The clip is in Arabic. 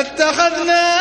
أتخذنا